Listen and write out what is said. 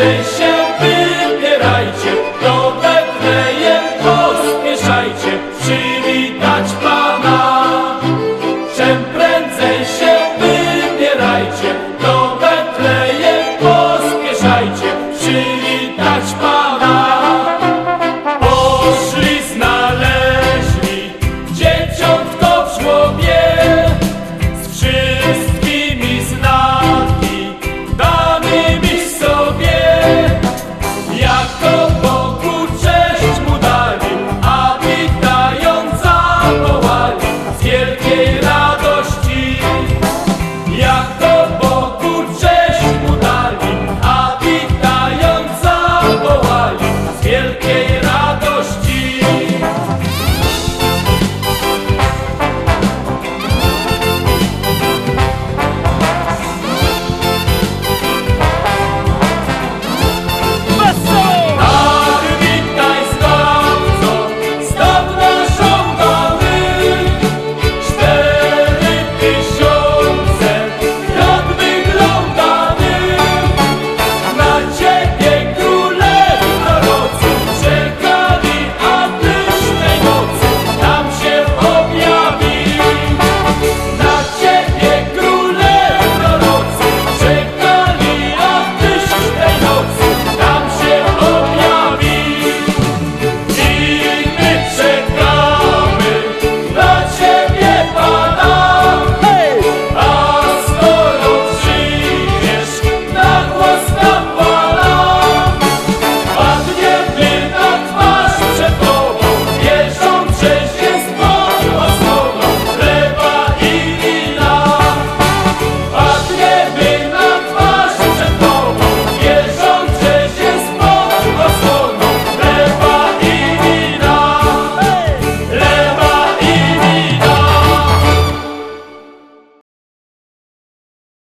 conversation.